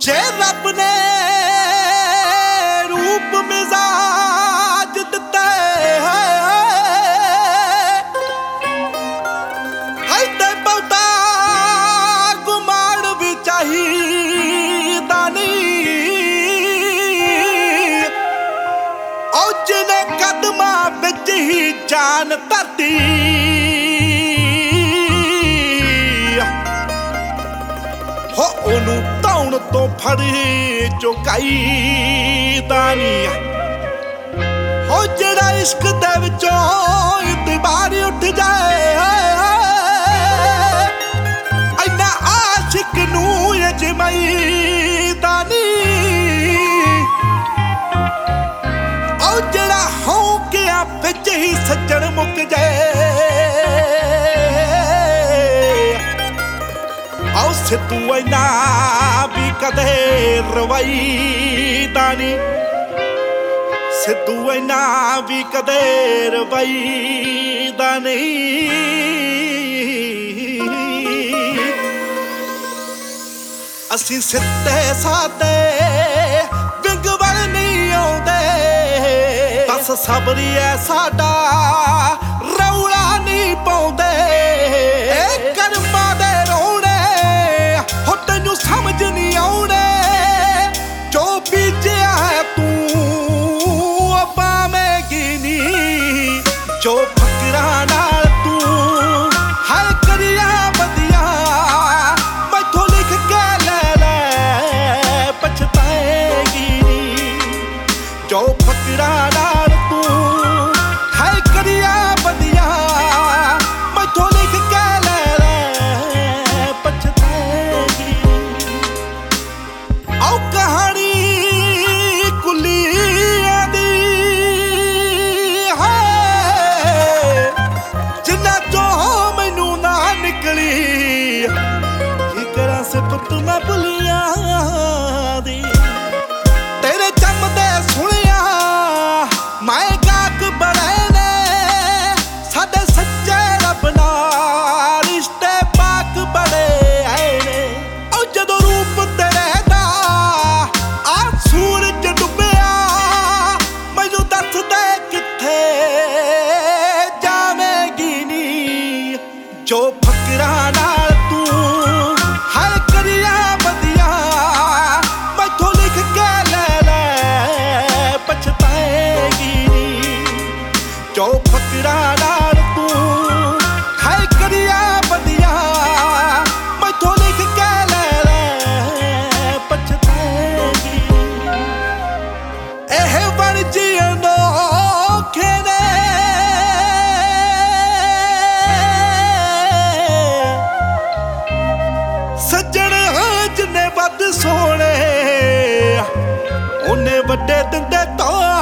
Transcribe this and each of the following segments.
ਜੇ ਰੱਬ ਨੇ ਰੂਪ ਮਜ਼ਾਜ ਦਿੱਤਾ ਹੈ ਹਾਈ ਤੇ ਬਹੁਤਾ ਗੁਮਾਨ ਵੀ ਚਾਹੀਦਾ ਨਹੀਂ। ਔਜ ਨੇ ਕਦਮਾਂ ਵਿੱਚ ਹੀ ਜਾਨ ਧਰਤੀ। ਉਹਨੂੰ ਧੌਣ ਤੋਂ ਫੜ ਚੁਕਾਈ ਦਾਨੀ ਹੋ ਜਿਹੜਾ ਇਸ਼ਕ ਦੇ ਵਿੱਚੋਂ ਇਤਬਾਰ ਉੱਠ ਜਾਏ ਐਨਾ ਆਸ਼ਿਕ ਨੂੰ ਅਜਮਾਈ ਦਾਨੀ ਉਹ ਜਿਹੜਾ ਹੋ ਕੇ ਆ ਵਿੱਚ ਹੀ ਸੱਜਣ ਮੁੱਕ ਜਾਏ ਸਿੱਧੂ ਐਨਾ ਵੀ ਕਦੇ ਰਵਾਈ ਦਾਨੀ ਸਿੱਧੂ ਐਨਾ ਵੀ ਕਦੇ ਰਵਈਦਾ ਨਹੀਂ। ਅਸੀਂ ਸਿੱਧੇ ਸਾਦੇ ਵਿੰਗ ਵੱਲ ਨਹੀਂ ਆਉਂਦੇ। ਬਸ ਸਬਰੀ ਐ ਸਾਡਾ ਨੀ ਤੂੰ ਮੈਂ ਭੁੱਲਿਆ ਦੀ। ਸੱਜਣ ਜਿੰਨੇ ਵੱਧ ਸੋਹਣੇ। ਉਹਨੇ ਵੱਡੇ ਦਿੰਦੇ ਧੋਖੇ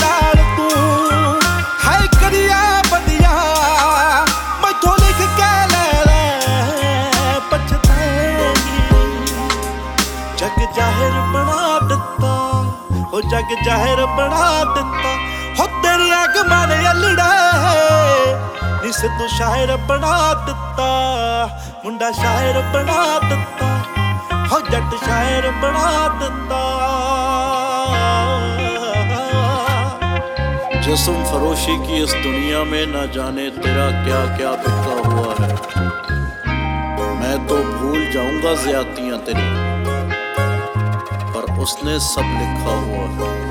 ਨਾਲ ਤੂੰ ਹੈ ਕਰਿਆ ਬਦਿਆ ਮੈਥੋਂ ਲਿਖ ਕੇ ਲੈ ਲੈ ਪਛਤਾਏਗੀ ਜਗ ਜਾਹਿਰ ਬਣਾ ਦਿੱਤਾ ਹੋ ਜਗ ਜਾਹਿਰ ਬਣਾ ਦਿੱਤਾ ਹੋ ਤੇਰੀਆਂ ਗਮਾਂ ਨੇ ਅਲੜਾ ਨਿਸ ਤੂੰ ਸ਼ਾਇਰ ਬਣਾ ਦਿੱਤਾ ਮੁੰਡਾ ਸ਼ਾਇਰ ਬਣਾ ਦਿੱਤਾ ਹੋ ਜੱਟ ਸ਼ਾਇਰ ਬਣਾ ਦਿੱਤਾ جسم فروشی کی اس دنیا میں نہ جانے تیرا کیا کیا بکا ہوا ہے۔ میں تو بھول جاؤں گا زیادتیاں تیری، پر اس نے سب لکھا ہوا ہے۔